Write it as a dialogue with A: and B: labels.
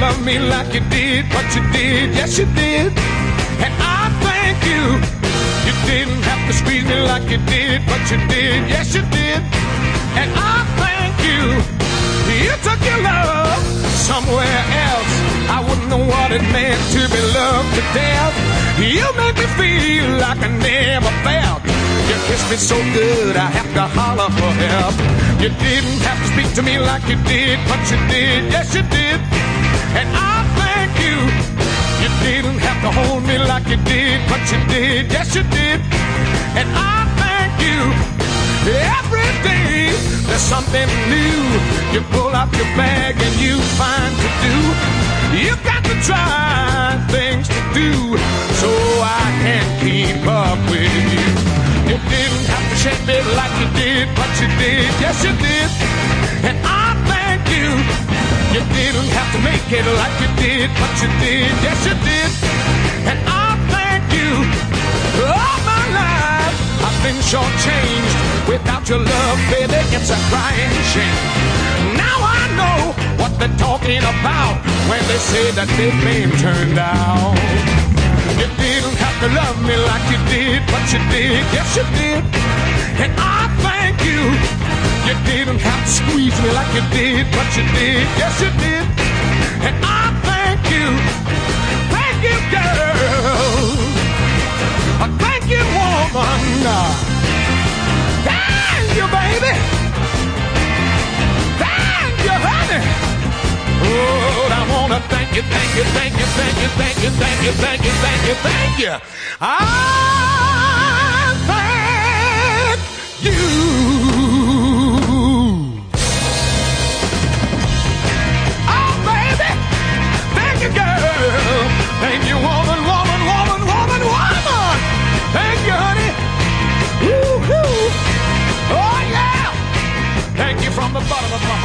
A: love me like you did, but you did, yes you did. And I thank you. You didn't have to squeeze me like you did, but you did, yes you did. And I thank you. You took your love somewhere else. I wouldn't know what it meant to be loved to death. You make me feel like I never felt. You kiss me so good, I have to holler for help. You didn't have to speak to me like you did, but you did, yes you did. To hold me like you did, but you did, yes you did. And I thank you. Every day there's something new. You pull out your bag and you find to do. You got to try things to do so I can keep up with you. You didn't have to shape it like you did, but you did, yes you did. And I thank you. You didn't have to make it like you did, but you did, yes you did. Shortchanged. Without your love, baby, it's a crying shame. Now I know what they're talking about when they say that they've turned out. You didn't have to love me like you did, but you did, yes you did. And I thank you. You didn't have to squeeze me like you did, but you did, yes you did. And I you, thank you, thank you, thank you, thank you, thank you, thank you, thank you, thank you. I thank you. Oh, baby, thank you, girl. Thank you, woman, woman, woman, woman, woman. Thank you, honey. Woo-hoo. Oh, yeah. Thank you from the bottom of my